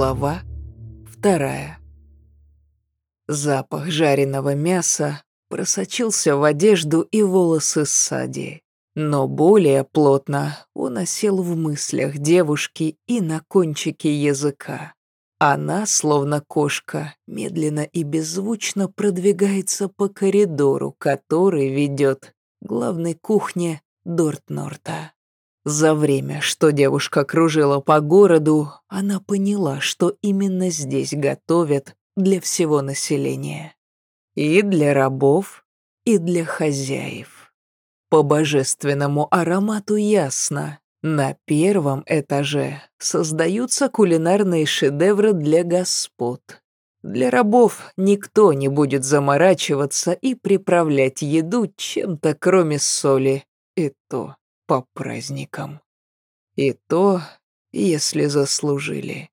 Глава вторая. Запах жареного мяса просочился в одежду и волосы Сади, но более плотно он осел в мыслях девушки и на кончике языка. Она, словно кошка, медленно и беззвучно продвигается по коридору, который ведет к главной кухне Дортнорта. За время, что девушка кружила по городу, она поняла, что именно здесь готовят для всего населения. И для рабов, и для хозяев. По божественному аромату ясно, на первом этаже создаются кулинарные шедевры для господ. Для рабов никто не будет заморачиваться и приправлять еду чем-то кроме соли, и то по праздникам. И то, если заслужили.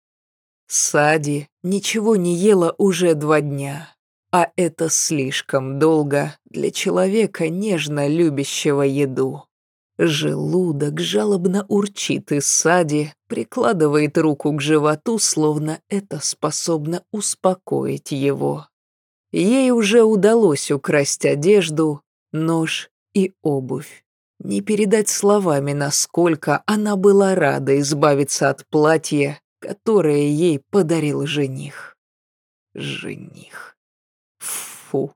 Сади ничего не ела уже два дня, а это слишком долго для человека, нежно любящего еду. Желудок жалобно урчит, и Сади прикладывает руку к животу, словно это способно успокоить его. Ей уже удалось украсть одежду, нож и обувь. Не передать словами, насколько она была рада избавиться от платья, которое ей подарил жених. Жених. Фу.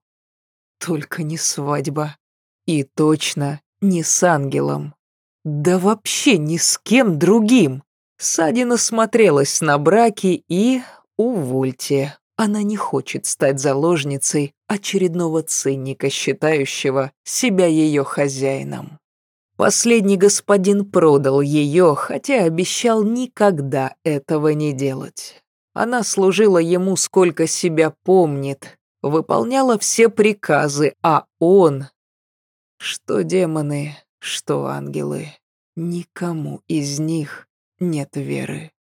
Только не свадьба. И точно не с ангелом. Да вообще ни с кем другим. Садина смотрелась на браки и... Увольте, она не хочет стать заложницей очередного цинника, считающего себя ее хозяином. Последний господин продал ее, хотя обещал никогда этого не делать. Она служила ему сколько себя помнит, выполняла все приказы, а он... Что демоны, что ангелы, никому из них нет веры.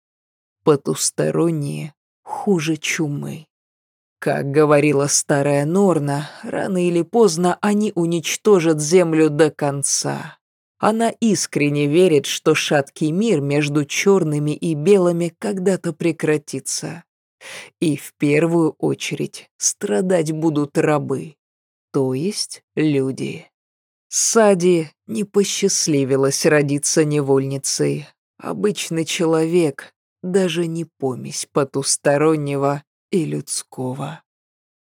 Потусторонние хуже чумы. Как говорила старая Норна, рано или поздно они уничтожат землю до конца. Она искренне верит, что шаткий мир между черными и белыми когда-то прекратится. И в первую очередь страдать будут рабы, то есть люди. Сади не посчастливилась родиться невольницей. Обычный человек, даже не помесь потустороннего и людского.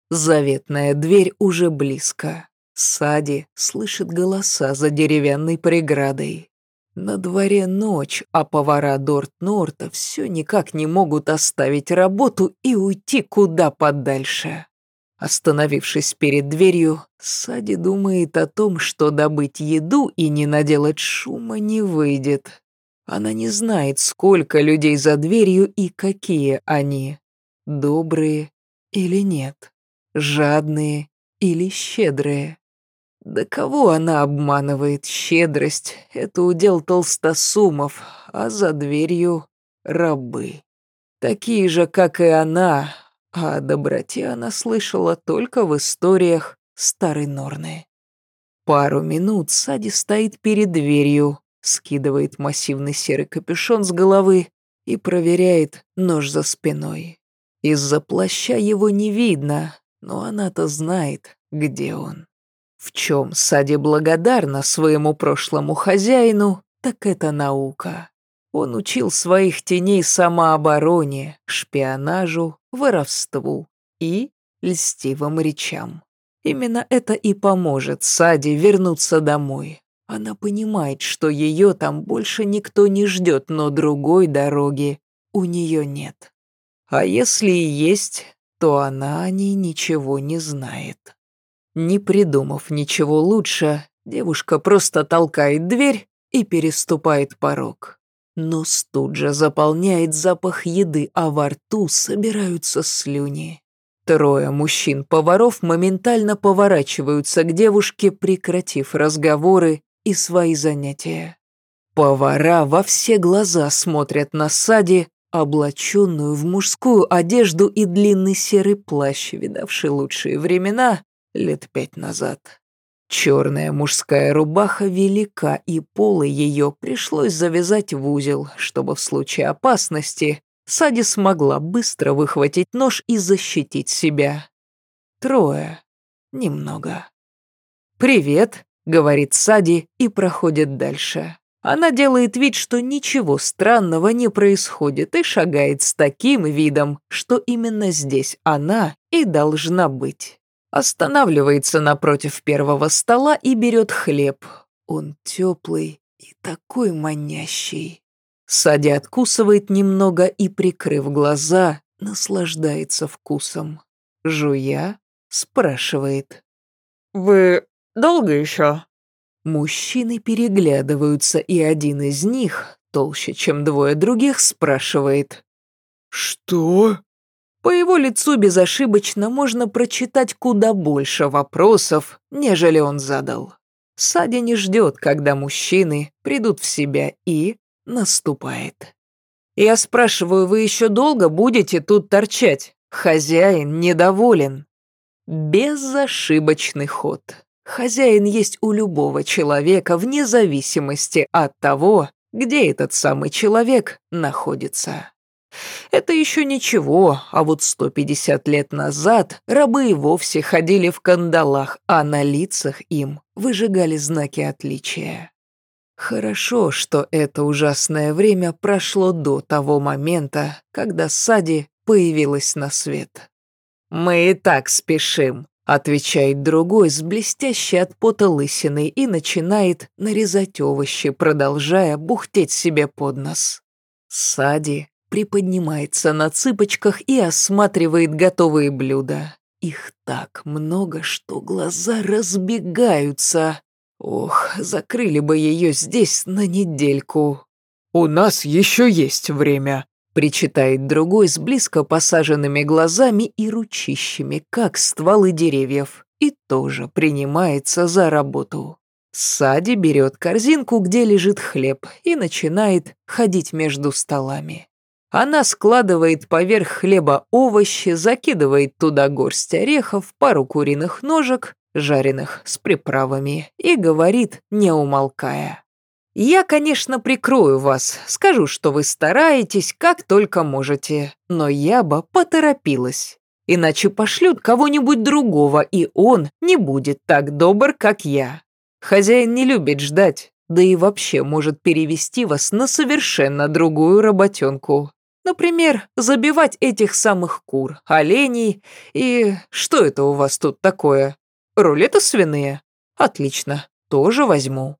Заветная дверь уже близко. Сади слышит голоса за деревянной преградой. На дворе ночь, а повара Дорт-Норта все никак не могут оставить работу и уйти куда подальше. Остановившись перед дверью, Сади думает о том, что добыть еду и не наделать шума не выйдет. Она не знает, сколько людей за дверью и какие они. Добрые или нет, жадные или щедрые. Да кого она обманывает? Щедрость — это удел толстосумов, а за дверью — рабы. Такие же, как и она, а о доброте она слышала только в историях старой Норны. Пару минут Сади стоит перед дверью, скидывает массивный серый капюшон с головы и проверяет нож за спиной. Из-за плаща его не видно, но она-то знает, где он. В чем Сади благодарна своему прошлому хозяину, так это наука. Он учил своих теней самообороне, шпионажу, воровству и льстивым речам. Именно это и поможет Саде вернуться домой. Она понимает, что ее там больше никто не ждет, но другой дороги у нее нет. А если и есть, то она о ней ничего не знает. Не придумав ничего лучше, девушка просто толкает дверь и переступает порог. Нос тут же заполняет запах еды, а во рту собираются слюни. Трое мужчин-поваров моментально поворачиваются к девушке, прекратив разговоры и свои занятия. Повара во все глаза смотрят на Сади, облаченную в мужскую одежду и длинный серый плащ, видавший лучшие времена, лет пять назад. Черная мужская рубаха велика, и полы ее пришлось завязать в узел, чтобы в случае опасности Сади смогла быстро выхватить нож и защитить себя. Трое. Немного. «Привет», — говорит Сади и проходит дальше. Она делает вид, что ничего странного не происходит и шагает с таким видом, что именно здесь она и должна быть. Останавливается напротив первого стола и берет хлеб. Он теплый и такой манящий. Сади откусывает немного и, прикрыв глаза, наслаждается вкусом. Жуя, спрашивает. «Вы долго еще?» Мужчины переглядываются, и один из них, толще, чем двое других, спрашивает. «Что?» По его лицу безошибочно можно прочитать куда больше вопросов, нежели он задал. Сади не ждет, когда мужчины придут в себя и наступает. Я спрашиваю, вы еще долго будете тут торчать? Хозяин недоволен. Безошибочный ход. Хозяин есть у любого человека вне зависимости от того, где этот самый человек находится. Это еще ничего, а вот 150 лет назад рабы и вовсе ходили в кандалах, а на лицах им выжигали знаки отличия. Хорошо, что это ужасное время прошло до того момента, когда Сади появилась на свет. «Мы и так спешим», — отвечает другой с блестящей от пота лысиной и начинает нарезать овощи, продолжая бухтеть себе под нос. Сади приподнимается на цыпочках и осматривает готовые блюда. Их так много, что глаза разбегаются. Ох, закрыли бы ее здесь на недельку. «У нас еще есть время», Причитает другой с близко посаженными глазами и ручищами, как стволы деревьев, и тоже принимается за работу. Сади берет корзинку, где лежит хлеб, и начинает ходить между столами. Она складывает поверх хлеба овощи, закидывает туда горсть орехов, пару куриных ножек, жареных с приправами, и говорит, не умолкая. Я, конечно, прикрою вас, скажу, что вы стараетесь, как только можете, но я бы поторопилась. Иначе пошлют кого-нибудь другого, и он не будет так добр, как я. Хозяин не любит ждать, да и вообще может перевести вас на совершенно другую работенку. Например, забивать этих самых кур, оленей и... Что это у вас тут такое? Рулеты свиные? Отлично, тоже возьму.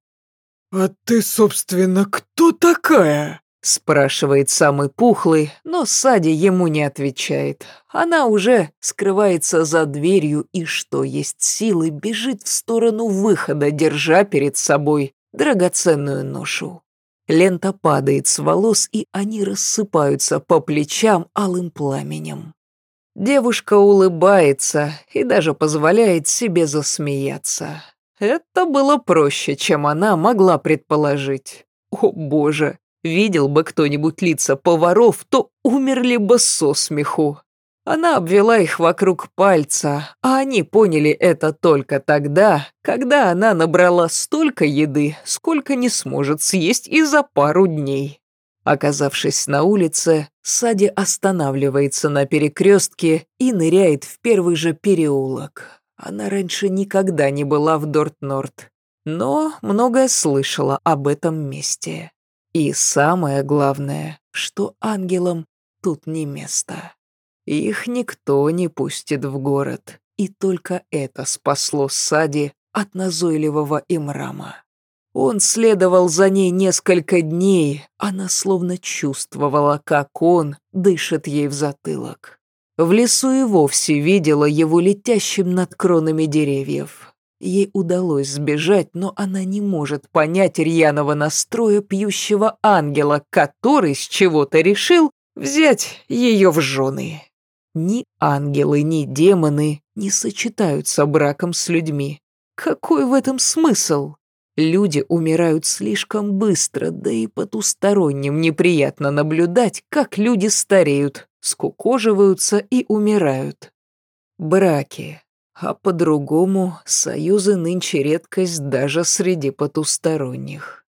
«А ты, собственно, кто такая?» Спрашивает самый пухлый, но Сади ему не отвечает. Она уже скрывается за дверью и, что есть силы, бежит в сторону выхода, держа перед собой драгоценную ношу. Лента падает с волос, и они рассыпаются по плечам алым пламенем. Девушка улыбается и даже позволяет себе засмеяться. Это было проще, чем она могла предположить. О боже, видел бы кто-нибудь лица поваров, то умерли бы со смеху. Она обвела их вокруг пальца, а они поняли это только тогда, когда она набрала столько еды, сколько не сможет съесть и за пару дней. Оказавшись на улице, Сади останавливается на перекрестке и ныряет в первый же переулок. Она раньше никогда не была в Дорт-Норт, но многое слышала об этом месте. И самое главное, что ангелам тут не место. Их никто не пустит в город, и только это спасло Сади от назойливого имрама. Он следовал за ней несколько дней, она словно чувствовала, как он дышит ей в затылок. В лесу и вовсе видела его летящим над кронами деревьев. Ей удалось сбежать, но она не может понять рьяного настроя пьющего ангела, который с чего-то решил взять ее в жены. Ни ангелы, ни демоны не сочетаются браком с людьми. Какой в этом смысл? Люди умирают слишком быстро, да и потусторонним неприятно наблюдать, как люди стареют, скукоживаются и умирают. Браки. А по-другому союзы нынче редкость даже среди потусторонних.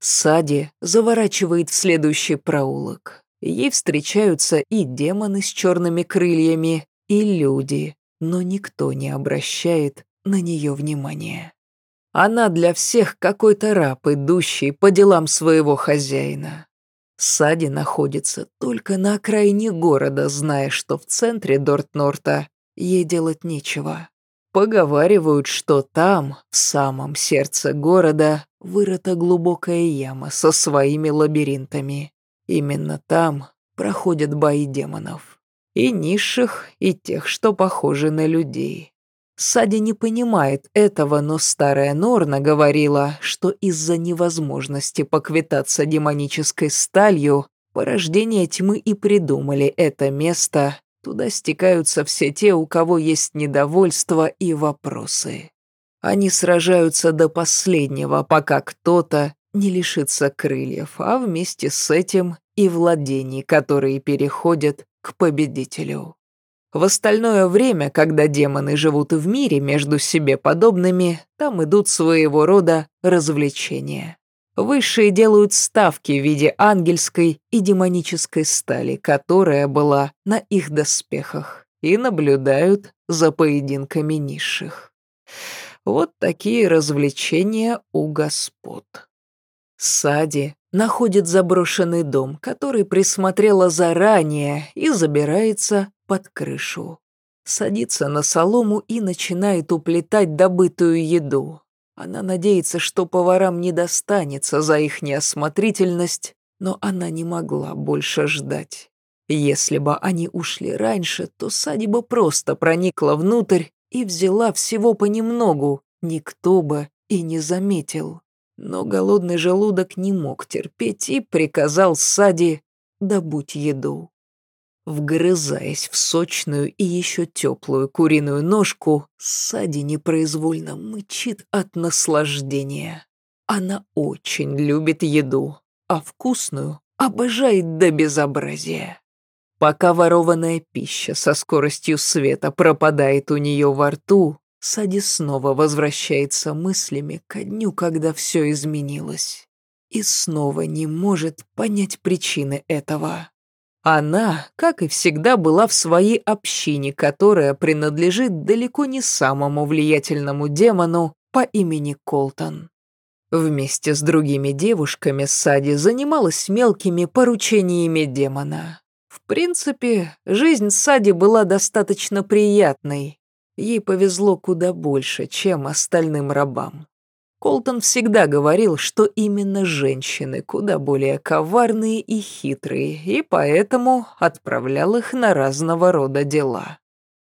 Сади заворачивает в следующий проулок. Ей встречаются и демоны с черными крыльями, и люди, но никто не обращает на нее внимания. Она для всех какой-то раб, идущий по делам своего хозяина. Сади находится только на окраине города, зная, что в центре Дортнорта ей делать нечего. Поговаривают, что там, в самом сердце города, вырыта глубокая яма со своими лабиринтами. Именно там проходят бои демонов. И низших, и тех, что похожи на людей. Сади не понимает этого, но старая Норна говорила, что из-за невозможности поквитаться демонической сталью, порождение тьмы и придумали это место, туда стекаются все те, у кого есть недовольство и вопросы. Они сражаются до последнего, пока кто-то не лишится крыльев, а вместе с этим и владений, которые переходят к победителю. В остальное время, когда демоны живут в мире между себе подобными, там идут своего рода развлечения. Высшие делают ставки в виде ангельской и демонической стали, которая была на их доспехах, и наблюдают за поединками низших. Вот такие развлечения у господ. Сади находит заброшенный дом, который присмотрела заранее и забирается под крышу. Садится на солому и начинает уплетать добытую еду. Она надеется, что поварам не достанется за их неосмотрительность, но она не могла больше ждать. Если бы они ушли раньше, то Сади бы просто проникла внутрь и взяла всего понемногу, никто бы и не заметил. Но голодный желудок не мог терпеть и приказал Сади добуть еду. Вгрызаясь в сочную и еще теплую куриную ножку, Сади непроизвольно мычит от наслаждения. Она очень любит еду, а вкусную обожает до безобразия. Пока ворованная пища со скоростью света пропадает у нее во рту, Сади снова возвращается мыслями ко дню, когда все изменилось. И снова не может понять причины этого. Она, как и всегда, была в своей общине, которая принадлежит далеко не самому влиятельному демону по имени Колтон. Вместе с другими девушками Сади занималась мелкими поручениями демона. В принципе, жизнь Сади была достаточно приятной. Ей повезло куда больше, чем остальным рабам. Колтон всегда говорил, что именно женщины куда более коварные и хитрые, и поэтому отправлял их на разного рода дела.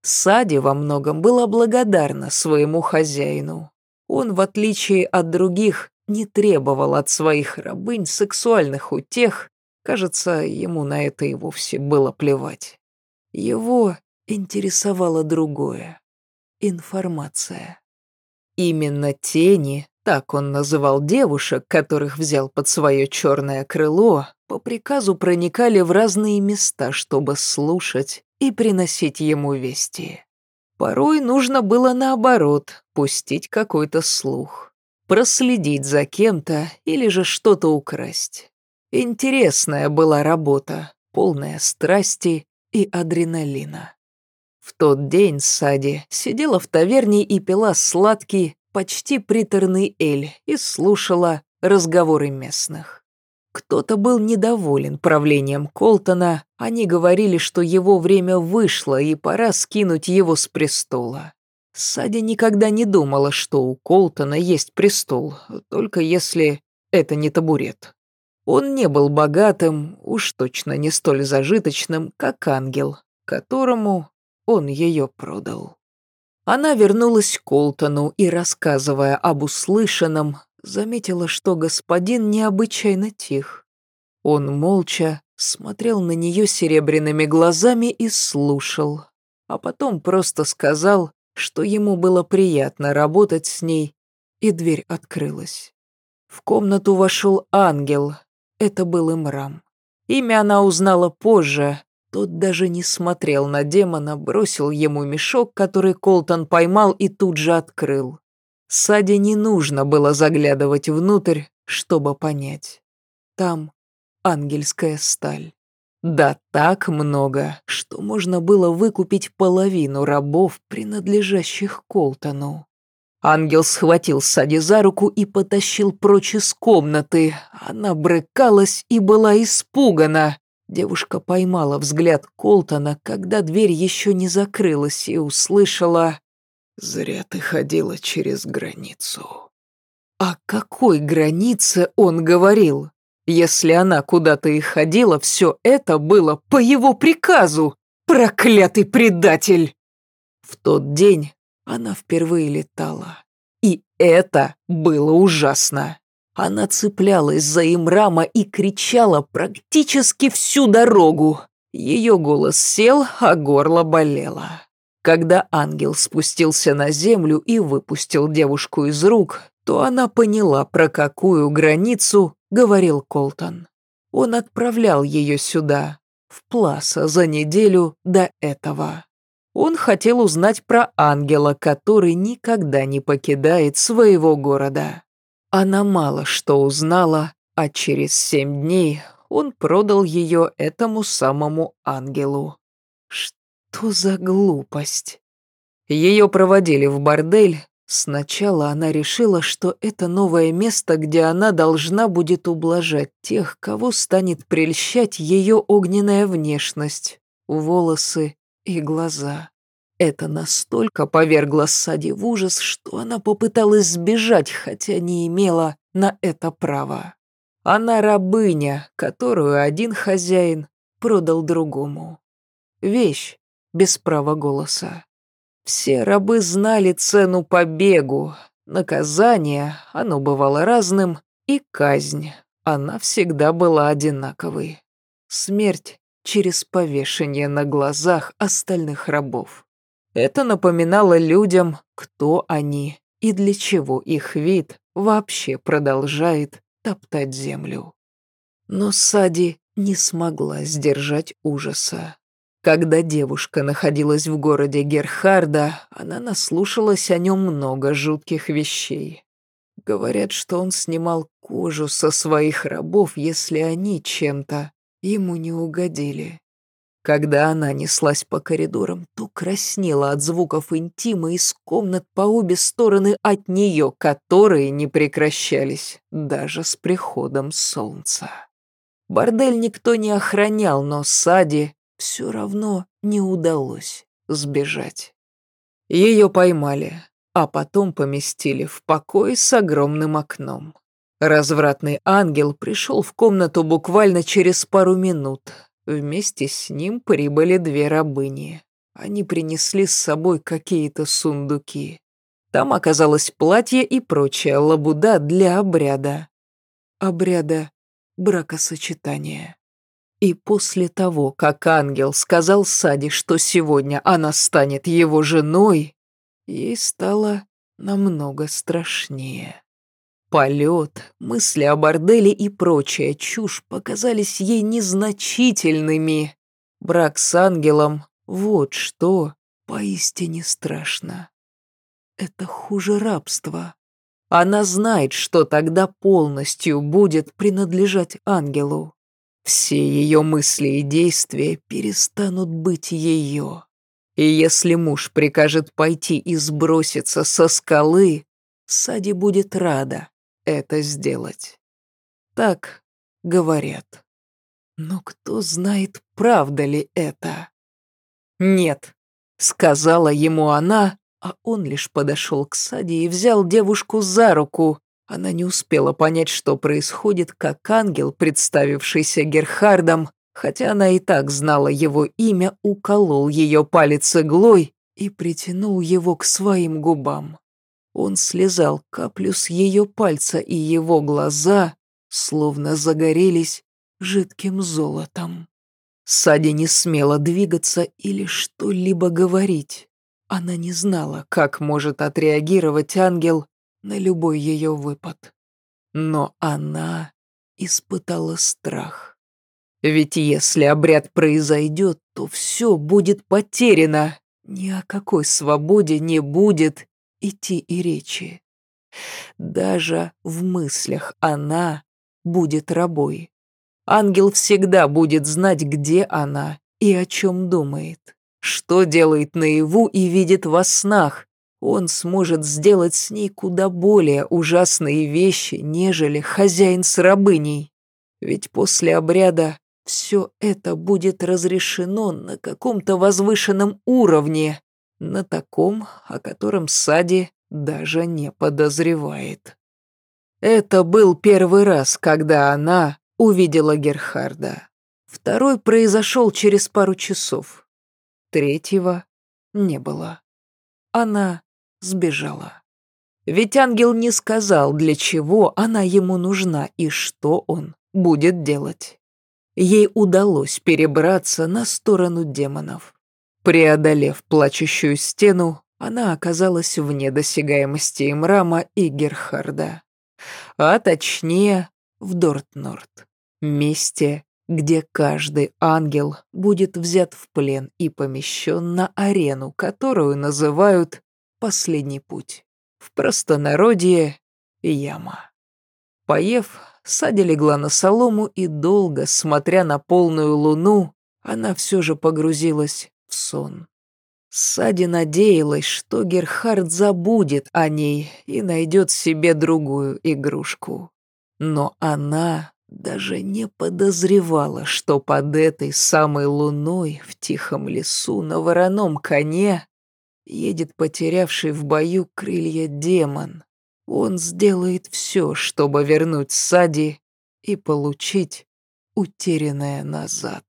Сади во многом была благодарна своему хозяину. Он, в отличие от других, не требовал от своих рабынь сексуальных утех, кажется, ему на это и вовсе было плевать. Его интересовало другое — информация. Именно тени так он называл девушек, которых взял под свое черное крыло, по приказу проникали в разные места, чтобы слушать и приносить ему вести. Порой нужно было наоборот, пустить какой-то слух, проследить за кем-то или же что-то украсть. Интересная была работа, полная страсти и адреналина. В тот день Сади сидела в таверне и пила сладкий, почти приторный эль и слушала разговоры местных. Кто-то был недоволен правлением Колтона, они говорили, что его время вышло и пора скинуть его с престола. Садя никогда не думала, что у Колтона есть престол, только если это не табурет. Он не был богатым, уж точно не столь зажиточным, как ангел, которому он ее продал. Она вернулась к Колтону и, рассказывая об услышанном, заметила, что господин необычайно тих. Он молча смотрел на нее серебряными глазами и слушал, а потом просто сказал, что ему было приятно работать с ней, и дверь открылась. В комнату вошел ангел, это был Имрам. Имя она узнала позже, тот даже не смотрел на демона, бросил ему мешок, который Колтон поймал и тут же открыл. Саде не нужно было заглядывать внутрь, чтобы понять. Там ангельская сталь. Да так много, что можно было выкупить половину рабов, принадлежащих Колтону. Ангел схватил Сади за руку и потащил прочь из комнаты. Она брыкалась и была испугана. Девушка поймала взгляд Колтона, когда дверь еще не закрылась, и услышала «Зря ты ходила через границу». О какой границе он говорил? Если она куда-то и ходила, все это было по его приказу. Проклятый предатель! В тот день она впервые летала. И это было ужасно. Она цеплялась за Имрама и кричала практически всю дорогу. Ее голос сел, а горло болело. Когда ангел спустился на землю и выпустил девушку из рук, то она поняла, про какую границу говорил Колтон. Он отправлял ее сюда, в Пласа, за неделю до этого. Он хотел узнать про ангела, который никогда не покидает своего города. Она мало что узнала, а через семь дней он продал ее этому самому ангелу. Что за глупость? Ее проводили в бордель. Сначала она решила, что это новое место, где она должна будет ублажать тех, кого станет прельщать ее огненная внешность, волосы и глаза. Это настолько повергло Сади в ужас, что она попыталась сбежать, хотя не имела на это права. Она рабыня, которую один хозяин продал другому. Вещь без права голоса. Все рабы знали цену побегу. Наказание, оно бывало разным, и казнь, она всегда была одинаковой. Смерть через повешение на глазах остальных рабов. Это напоминало людям, кто они и для чего их вид вообще продолжает топтать землю. Но Сади не смогла сдержать ужаса. Когда девушка находилась в городе Герхарда, она наслушалась о нем много жутких вещей. Говорят, что он снимал кожу со своих рабов, если они чем-то ему не угодили. Когда она неслась по коридорам, то краснела от звуков интима из комнат по обе стороны от нее, которые не прекращались даже с приходом солнца. Бордель никто не охранял, но Сади все равно не удалось сбежать. Ее поймали, а потом поместили в покой с огромным окном. Развратный ангел пришел в комнату буквально через пару минут. Вместе с ним прибыли две рабыни. Они принесли с собой какие-то сундуки. Там оказалось платье и прочая лабуда для обряда. Обряда бракосочетания. И после того, как ангел сказал Саде, что сегодня она станет его женой, ей стало намного страшнее. Полет, мысли о борделе и прочая чушь показались ей незначительными. Брак с ангелом — вот что поистине страшно. Это хуже рабства. Она знает, что тогда полностью будет принадлежать ангелу. Все ее мысли и действия перестанут быть ее. И если муж прикажет пойти и сброситься со скалы, Сади будет рада это сделать. Так говорят. Но кто знает, правда ли это? Нет, сказала ему она, а он лишь подошел к Саде и взял девушку за руку, она не успела понять, что происходит, как ангел, представившийся Герхардом, хотя она и так знала его имя, уколол ее палец иглой и притянул его к своим губам. Он слезал каплю с ее пальца, и его глаза словно загорелись жидким золотом. Сади не смела двигаться или что-либо говорить. Она не знала, как может отреагировать ангел, на любой ее выпад. Но она испытала страх. Ведь если обряд произойдет, то все будет потеряно. Ни о какой свободе не будет идти и речи. Даже в мыслях она будет рабой. Ангел всегда будет знать, где она и о чем думает, что делает наяву и видит во снах. Он сможет сделать с ней куда более ужасные вещи, нежели хозяин с рабыней. Ведь после обряда все это будет разрешено на каком-то возвышенном уровне, на таком, о котором Сади даже не подозревает. Это был первый раз, когда она увидела Герхарда. Второй произошел через пару часов. Третьего не было. Она сбежала. Ведь ангел не сказал, для чего она ему нужна и что он будет делать ей удалось перебраться на сторону демонов. Преодолев плачущую стену, она оказалась вне досягаемости Имрама и Герхарда. А точнее, в Дортнорд, месте, где каждый ангел будет взят в плен и помещен на арену, которую называют «Последний путь». В простонародье — яма. Поев, Садя легла на солому и долго, смотря на полную луну, она все же погрузилась в сон. Сади надеялась, что Герхард забудет о ней и найдет себе другую игрушку. Но она даже не подозревала, что под этой самой луной в тихом лесу на вороном коне едет потерявший в бою крылья демон, он сделает все, чтобы вернуть Сади и получить утерянное назад.